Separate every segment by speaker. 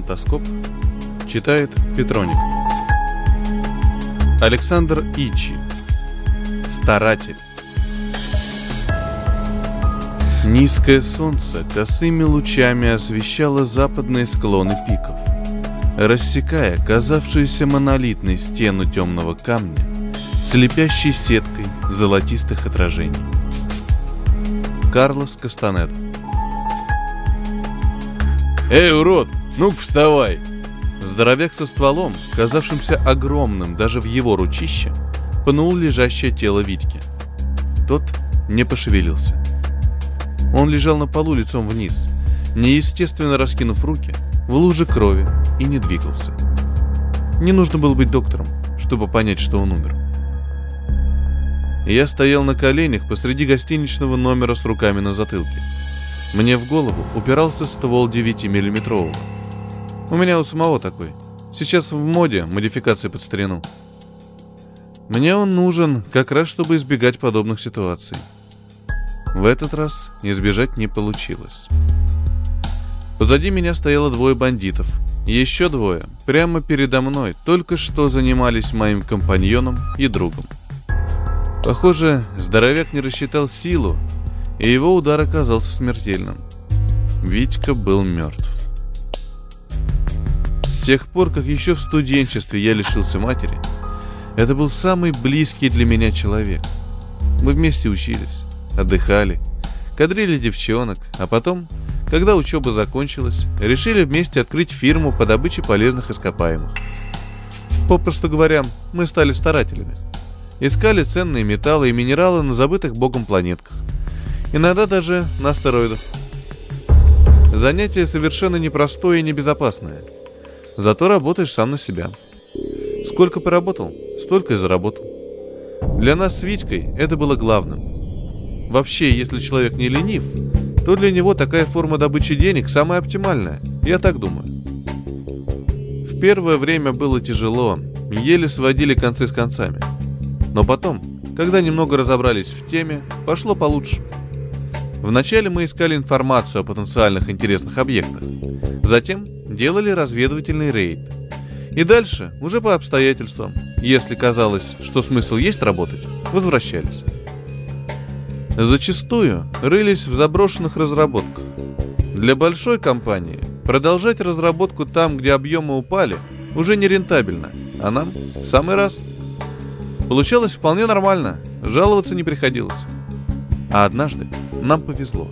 Speaker 1: «Фантаскоп» читает Петроник. Александр Ичи. Старатель. Низкое солнце косыми лучами освещало западные склоны пиков, рассекая казавшуюся монолитной стену темного камня слепящей сеткой золотистых отражений. Карлос Кастанеда «Эй, урод, ну вставай!» Здоровяк со стволом, казавшимся огромным даже в его ручище, пнул лежащее тело Витьки. Тот не пошевелился. Он лежал на полу лицом вниз, неестественно раскинув руки, в луже крови и не двигался. Не нужно было быть доктором, чтобы понять, что он умер. Я стоял на коленях посреди гостиничного номера с руками на затылке. Мне в голову упирался ствол 9-миллиметрового. У меня у самого такой. Сейчас в моде модификации под старину. Мне он нужен как раз, чтобы избегать подобных ситуаций. В этот раз избежать не получилось. Позади меня стояло двое бандитов. Еще двое, прямо передо мной, только что занимались моим компаньоном и другом. Похоже, здоровяк не рассчитал силу и его удар оказался смертельным. Витька был мертв. С тех пор, как еще в студенчестве я лишился матери, это был самый близкий для меня человек. Мы вместе учились, отдыхали, кадрили девчонок, а потом, когда учеба закончилась, решили вместе открыть фирму по добыче полезных ископаемых. Попросту говоря, мы стали старателями. Искали ценные металлы и минералы на забытых богом планетках – Иногда даже на астероидах. Занятие совершенно непростое и небезопасное. Зато работаешь сам на себя. Сколько поработал, столько и заработал. Для нас с Витькой это было главным. Вообще, если человек не ленив, то для него такая форма добычи денег самая оптимальная. Я так думаю. В первое время было тяжело, еле сводили концы с концами. Но потом, когда немного разобрались в теме, пошло получше – Вначале мы искали информацию о потенциальных интересных объектах. Затем делали разведывательный рейд. И дальше, уже по обстоятельствам, если казалось, что смысл есть работать, возвращались. Зачастую рылись в заброшенных разработках. Для большой компании продолжать разработку там, где объемы упали, уже не рентабельно, а нам в самый раз. Получалось вполне нормально, жаловаться не приходилось. А однажды нам повезло.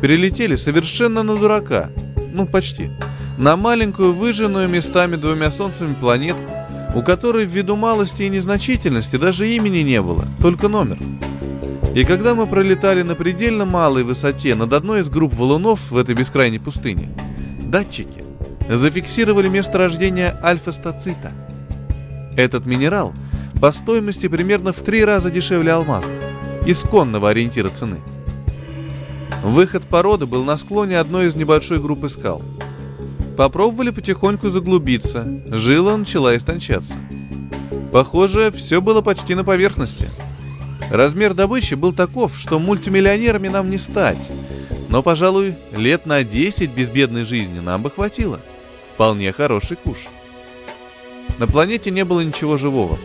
Speaker 1: Перелетели совершенно на дурака. Ну, почти. На маленькую, выжженную местами двумя солнцами планетку, у которой ввиду малости и незначительности даже имени не было, только номер. И когда мы пролетали на предельно малой высоте над одной из групп валунов в этой бескрайней пустыне, датчики зафиксировали место рождения альфа-стацита. Этот минерал по стоимости примерно в три раза дешевле алмаза, исконного ориентира цены – Выход породы был на склоне одной из небольшой группы скал. Попробовали потихоньку заглубиться, жила начала истончаться. Похоже, все было почти на поверхности. Размер добычи был таков, что мультимиллионерами нам не стать. Но, пожалуй, лет на 10 безбедной жизни нам бы хватило. Вполне хороший куш. На планете не было ничего живого.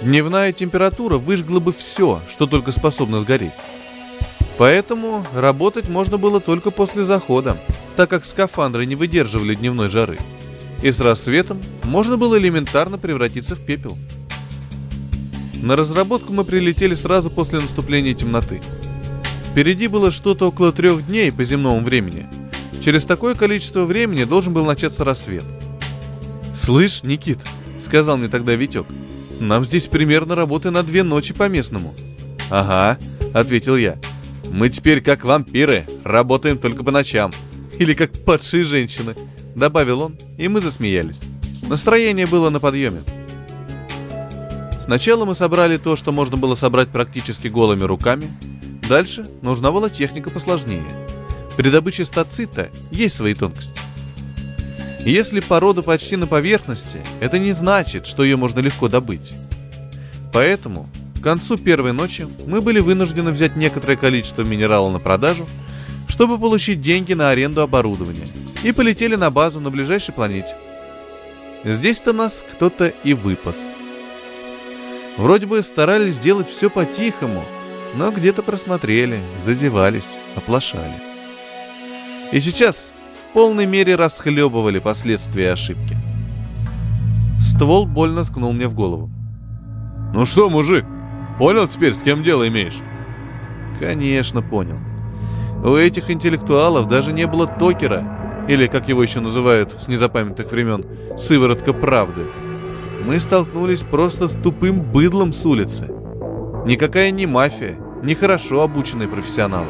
Speaker 1: Дневная температура выжгла бы все, что только способно сгореть. Поэтому работать можно было только после захода, так как скафандры не выдерживали дневной жары. И с рассветом можно было элементарно превратиться в пепел. На разработку мы прилетели сразу после наступления темноты. Впереди было что-то около трех дней по земному времени. Через такое количество времени должен был начаться рассвет. «Слышь, Никит», — сказал мне тогда Витек, — «нам здесь примерно работы на две ночи по местному». «Ага», — ответил я, — мы теперь как вампиры, работаем только по ночам. Или как падшие женщины», — добавил он, и мы засмеялись. Настроение было на подъеме. Сначала мы собрали то, что можно было собрать практически голыми руками. Дальше нужна была техника посложнее. При добыче стацита есть свои тонкости. Если порода почти на поверхности, это не значит, что ее можно легко добыть. Поэтому к концу первой ночи мы были вынуждены взять некоторое количество минерала на продажу, чтобы получить деньги на аренду оборудования, и полетели на базу на ближайшей планете. Здесь-то нас кто-то и выпас. Вроде бы старались сделать все по-тихому, но где-то просмотрели, зазевались, оплошали. И сейчас в полной мере расхлебывали последствия ошибки. Ствол больно ткнул мне в голову. «Ну что, мужик, понял теперь, с кем дело имеешь?» «Конечно, понял. У этих интеллектуалов даже не было токера, или, как его еще называют с незапамятных времен, сыворотка правды. Мы столкнулись просто с тупым быдлом с улицы. Никакая не мафия, не хорошо обученные профессионалы.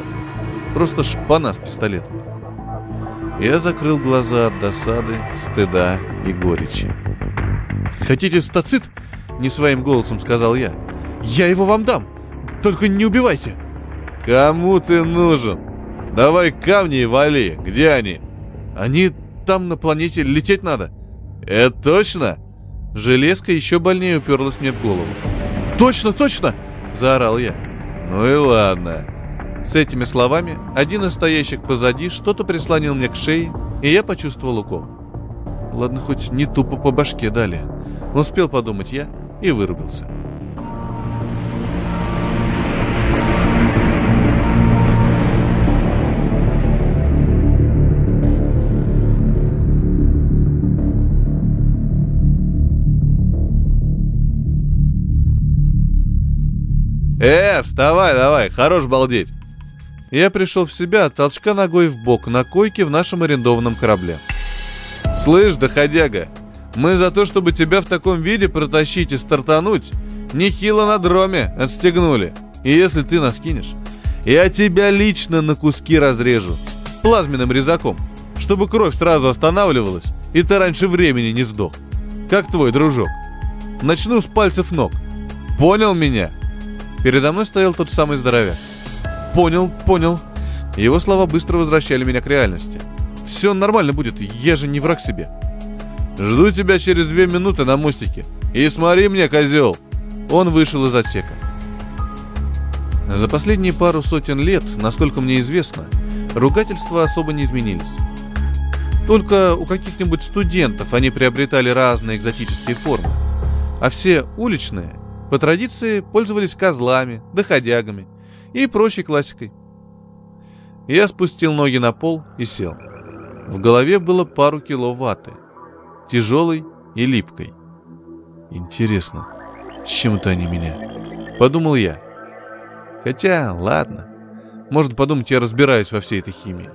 Speaker 1: Просто шпана с пистолетом. Я закрыл глаза от досады, стыда и горечи. «Хотите стацит?» — не своим голосом сказал я. «Я его вам дам! Только не убивайте!» «Кому ты нужен? Давай камни и вали! Где они?» «Они там на планете, лететь надо!» «Это точно?» Железка еще больнее уперлась мне в голову. «Точно, точно!» — заорал я. «Ну и ладно». С этими словами один из стоящих позади что-то прислонил мне к шее, и я почувствовал укол. Ладно, хоть не тупо по башке дали. Успел подумать я и вырубился. «Э, вставай давай, хорош балдеть!» Я пришел в себя от толчка ногой в бок на койке в нашем арендованном корабле. «Слышь, доходяга, мы за то, чтобы тебя в таком виде протащить и стартануть, нехило на дроме отстегнули. И если ты нас кинешь, я тебя лично на куски разрежу. Плазменным резаком, чтобы кровь сразу останавливалась, и ты раньше времени не сдох. Как твой дружок. Начну с пальцев ног. Понял меня?» Передо мной стоял тот самый здоровяк. «Понял, понял». Его слова быстро возвращали меня к реальности. «Все нормально будет, я же не враг себе». «Жду тебя через две минуты на мостике. И смотри мне, козел!» Он вышел из отсека. За последние пару сотен лет, насколько мне известно, ругательства особо не изменились. Только у каких-нибудь студентов они приобретали разные экзотические формы. А все уличные по традиции пользовались козлами, доходягами и прочей классикой. Я спустил ноги на пол и сел. В голове было пару кило ваты, тяжелой и липкой. Интересно, чем это они меня? Подумал я. Хотя, ладно. Можно подумать, я разбираюсь во всей этой химии.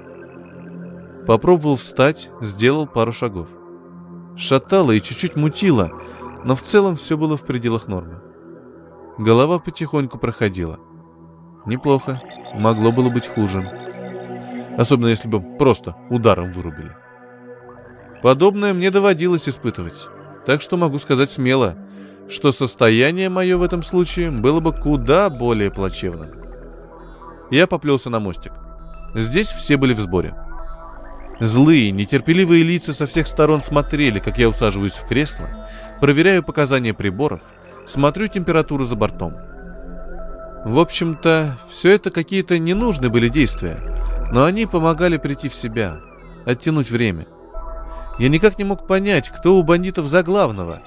Speaker 1: Попробовал встать, сделал пару шагов. Шатало и чуть-чуть мутило, но в целом все было в пределах нормы. Голова потихоньку проходила. Неплохо. Могло было быть хуже. Особенно если бы просто ударом вырубили. Подобное мне доводилось испытывать. Так что могу сказать смело, что состояние мое в этом случае было бы куда более плачевным. Я поплелся на мостик. Здесь все были в сборе. Злые, нетерпеливые лица со всех сторон смотрели, как я усаживаюсь в кресло, проверяю показания приборов — смотрю температуру за бортом. В общем-то, все это какие-то ненужные были действия, но они помогали прийти в себя, оттянуть время. Я никак не мог понять, кто у бандитов за главного,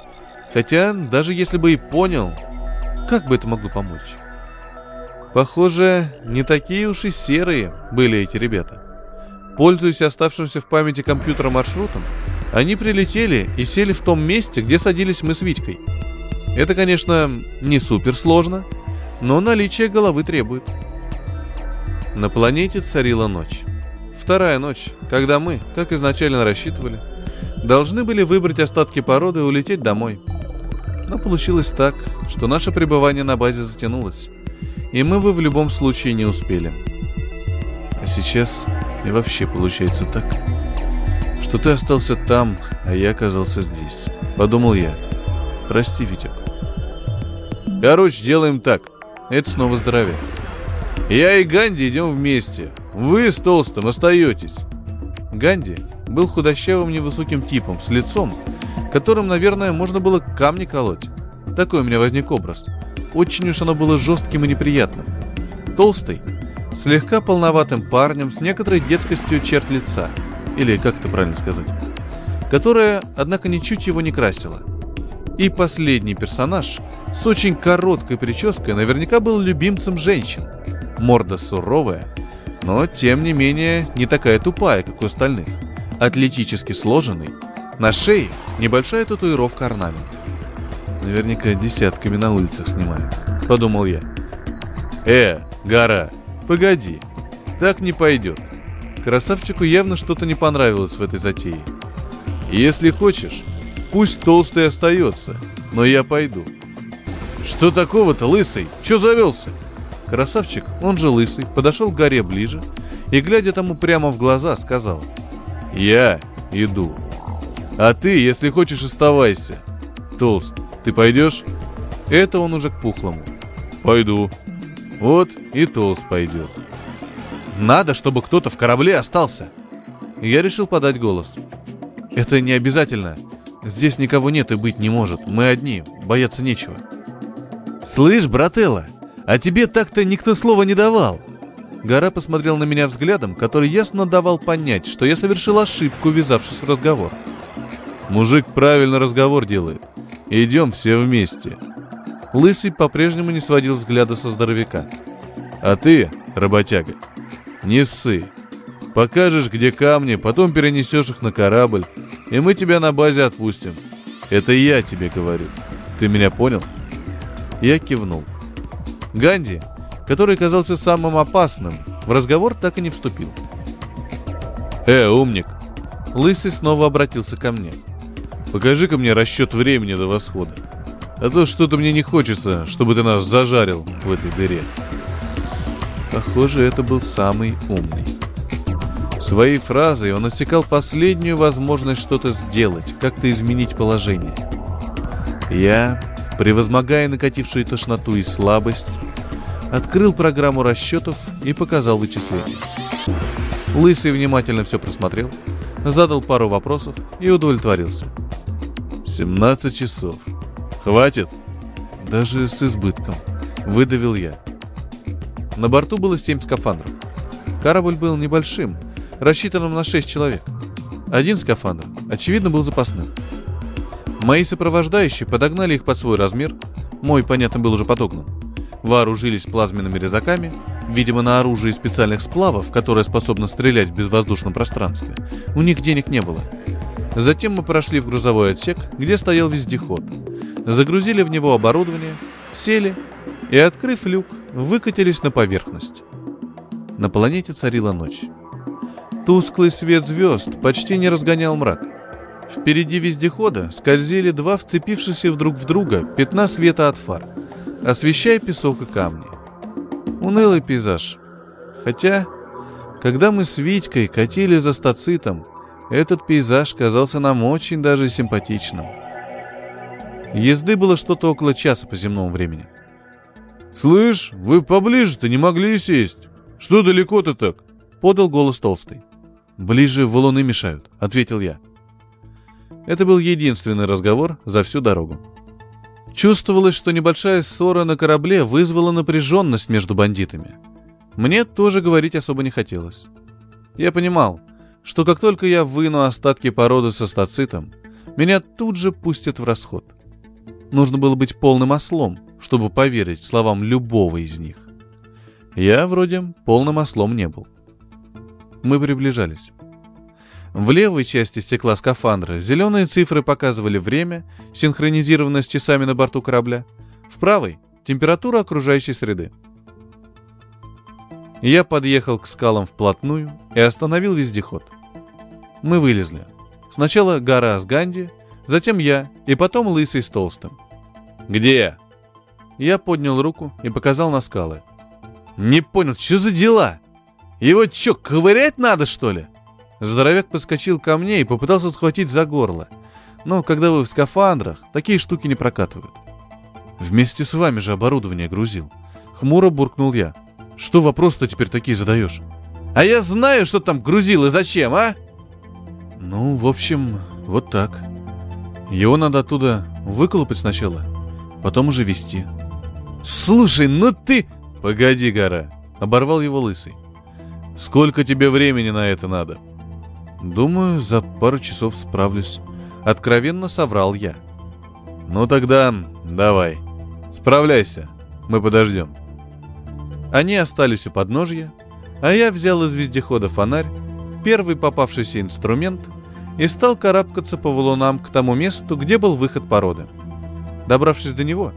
Speaker 1: хотя даже если бы и понял, как бы это могло помочь? Похоже, не такие уж и серые были эти ребята. Пользуясь оставшимся в памяти компьютера маршрутом, они прилетели и сели в том месте, где садились мы с Витькой – это, конечно, не супер сложно, но наличие головы требует. На планете царила ночь. Вторая ночь, когда мы, как изначально рассчитывали, должны были выбрать остатки породы и улететь домой. Но получилось так, что наше пребывание на базе затянулось, и мы бы в любом случае не успели. А сейчас и вообще получается так, что ты остался там, а я оказался здесь. Подумал я. Прости, Витек. Короче, делаем так. Это снова здоровяк. Я и Ганди идем вместе. Вы с Толстым остаетесь. Ганди был худощавым невысоким типом, с лицом, которым, наверное, можно было камни колоть. Такой у меня возник образ. Очень уж оно было жестким и неприятным. Толстый слегка полноватым парнем с некоторой детскостью черт лица, или как это правильно сказать, которая, однако, ничуть его не красила. И последний персонаж с очень короткой прической наверняка был любимцем женщин. Морда суровая, но, тем не менее, не такая тупая, как у остальных. Атлетически сложенный, на шее небольшая татуировка орнамент. Наверняка десятками на улицах снимают, подумал я. Э, гора, погоди, так не пойдет. Красавчику явно что-то не понравилось в этой затее. Если хочешь, пусть толстый остается, но я пойду. Что такого-то, лысый? Че завелся? Красавчик, он же лысый, подошел к горе ближе и, глядя тому прямо в глаза, сказал «Я иду. А ты, если хочешь, оставайся. Толст, ты пойдешь?» Это он уже к пухлому. «Пойду». Вот и Толст пойдет. «Надо, чтобы кто-то в корабле остался». Я решил подать голос. «Это не обязательно. Здесь никого нет и быть не может. Мы одни, бояться нечего». «Слышь, брателла, а тебе так-то никто слова не давал. Гора посмотрел на меня взглядом, который ясно давал понять, что я совершил ошибку, ввязавшись в разговор. Мужик правильно разговор делает. Идем все вместе. Лысый по-прежнему не сводил взгляда со здоровяка. А ты, работяга, не ссы. Покажешь, где камни, потом перенесешь их на корабль, и мы тебя на базе отпустим. Это я тебе говорю. Ты меня понял? Я кивнул. Ганди, который казался самым опасным, в разговор так и не вступил. «Э, умник!» Лысый снова обратился ко мне. «Покажи-ка мне расчет времени до восхода. А то что-то мне не хочется, чтобы ты нас зажарил в этой дыре». Похоже, это был самый умный. Своей фразой он отсекал последнюю возможность что-то сделать, как-то изменить положение. Я, превозмогая накатившую тошноту и слабость, открыл программу расчетов и показал вычисления. Лысый внимательно все просмотрел, задал пару вопросов и удовлетворился. 17 часов. Хватит? Даже с избытком. Выдавил я. На борту было 7 скафандров. Корабль был небольшим, рассчитанным на 6 человек. Один скафандр, очевидно, был запасным. Мои сопровождающие подогнали их под свой размер, мой, понятно, был уже подогнан вооружились плазменными резаками, видимо, на оружие специальных сплавов, которое способно стрелять в безвоздушном пространстве. У них денег не было. Затем мы прошли в грузовой отсек, где стоял вездеход. Загрузили в него оборудование, сели и, открыв люк, выкатились на поверхность. На планете царила ночь. Тусклый свет звезд почти не разгонял мрак. Впереди вездехода скользили два вцепившихся друг в друга пятна света от фар – освещая песок и камни. Унылый пейзаж. Хотя, когда мы с Витькой катили за стацитом, этот пейзаж казался нам очень даже симпатичным. Езды было что-то около часа по земному времени. «Слышь, вы поближе-то не могли сесть? Что далеко-то так?» — подал голос толстый. «Ближе валуны мешают», — ответил я. Это был единственный разговор за всю дорогу. Чувствовалось, что небольшая ссора на корабле вызвала напряженность между бандитами. Мне тоже говорить особо не хотелось. Я понимал, что как только я выну остатки породы со стацитом, меня тут же пустят в расход. Нужно было быть полным ослом, чтобы поверить словам любого из них. Я, вроде, полным ослом не был. Мы приближались. В левой части стекла скафандра зеленые цифры показывали время, синхронизированное с часами на борту корабля. В правой — температура окружающей среды. Я подъехал к скалам вплотную и остановил вездеход. Мы вылезли. Сначала гора с Ганди, затем я, и потом лысый с толстым. «Где?» Я поднял руку и показал на скалы. «Не понял, что за дела? Его чё, ковырять надо, что ли?» Здоровяк подскочил ко мне и попытался схватить за горло. Но когда вы в скафандрах, такие штуки не прокатывают. Вместе с вами же оборудование грузил. Хмуро буркнул я. Что вопрос-то теперь такие задаешь? А я знаю, что там грузил и зачем, а? Ну, в общем, вот так. Его надо оттуда выколупать сначала, потом уже вести. Слушай, ну ты... Погоди, гора. Оборвал его лысый. Сколько тебе времени на это надо? Думаю, за пару часов справлюсь. Откровенно соврал я. Ну тогда давай. Справляйся. Мы подождем. Они остались у подножья, а я взял из вездехода фонарь, первый попавшийся инструмент, и стал карабкаться по валунам к тому месту, где был выход породы. Добравшись до него,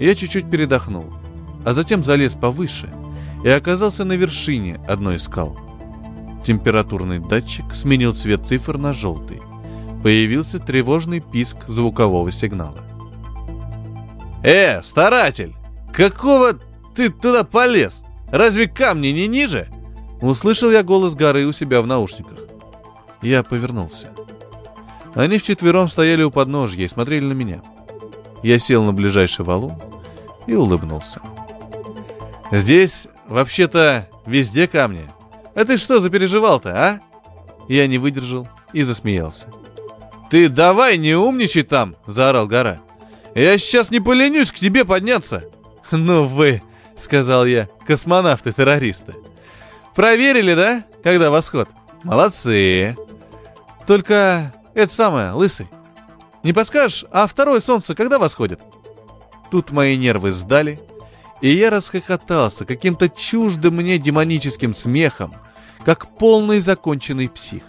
Speaker 1: я чуть-чуть передохнул, а затем залез повыше и оказался на вершине одной из скал. Температурный датчик сменил цвет цифр на желтый. Появился тревожный писк звукового сигнала. «Э, старатель! Какого ты туда полез? Разве камни не ниже?» Услышал я голос горы у себя в наушниках. Я повернулся. Они вчетвером стояли у подножья и смотрели на меня. Я сел на ближайший валун и улыбнулся. «Здесь, вообще-то, везде камни. А ты что запереживал-то, а?» Я не выдержал и засмеялся. «Ты давай не умничай там!» — заорал гора. «Я сейчас не поленюсь к тебе подняться!» «Ну вы!» — сказал я. «Космонавты-террористы!» «Проверили, да, когда восход?» «Молодцы!» «Только это самое, лысый. Не подскажешь, а второе солнце когда восходит?» Тут мои нервы сдали, и я расхохотался каким-то чуждым мне демоническим смехом, как полный законченный псих.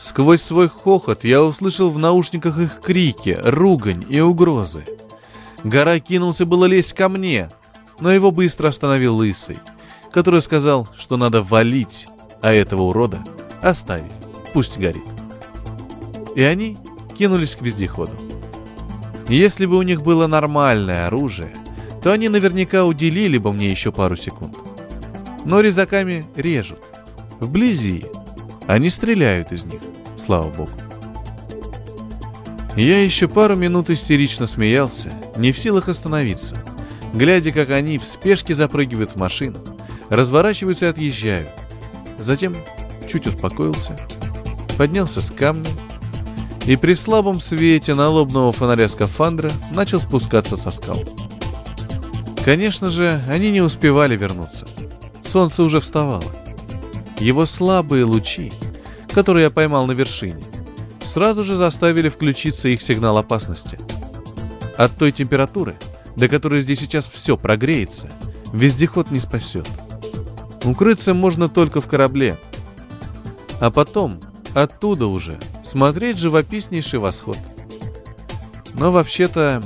Speaker 1: Сквозь свой хохот я услышал в наушниках их крики, ругань и угрозы. Гора кинулся было лезть ко мне, но его быстро остановил Лысый, который сказал, что надо валить, а этого урода оставить, пусть горит. И они кинулись к вездеходу. Если бы у них было нормальное оружие, то они наверняка уделили бы мне еще пару секунд. Но резаками режут. Вблизи. Они стреляют из них, слава богу. Я еще пару минут истерично смеялся, не в силах остановиться, глядя, как они в спешке запрыгивают в машину, разворачиваются и отъезжают. Затем чуть успокоился, поднялся с камня и при слабом свете налобного фонаря скафандра начал спускаться со скал. Конечно же, они не успевали вернуться. Солнце уже вставало. Его слабые лучи, которые я поймал на вершине, сразу же заставили включиться их сигнал опасности. От той температуры, до которой здесь сейчас все прогреется, вездеход не спасет. Укрыться можно только в корабле. А потом, оттуда уже, смотреть живописнейший восход. Но вообще-то,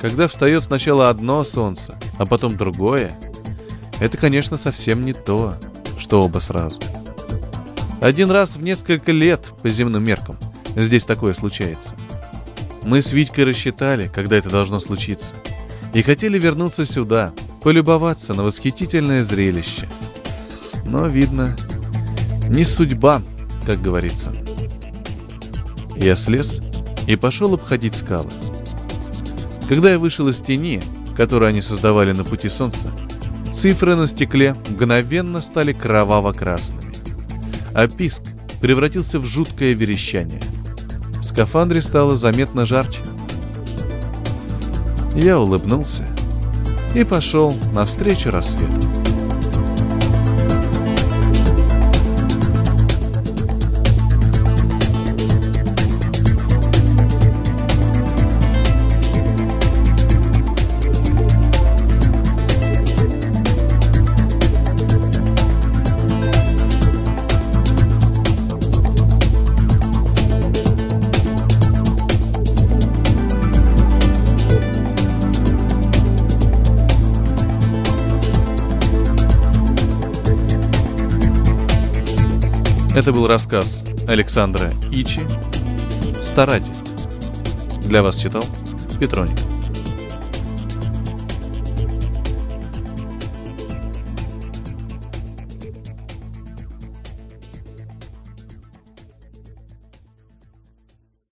Speaker 1: когда встает сначала одно солнце, а потом другое, это, конечно, совсем не то, что оба сразу. Один раз в несколько лет по земным меркам здесь такое случается. Мы с Витькой рассчитали, когда это должно случиться, и хотели вернуться сюда, полюбоваться на восхитительное зрелище. Но, видно, не судьба, как говорится. Я слез и пошел обходить скалы. Когда я вышел из тени, которую они создавали на пути солнца, цифры на стекле мгновенно стали кроваво-красными. А писк превратился в жуткое верещание. В скафандре стало заметно жарче. Я улыбнулся и пошел навстречу рассвету. Это был рассказ Александра Ичи «Старатель». Для вас читал Петроник.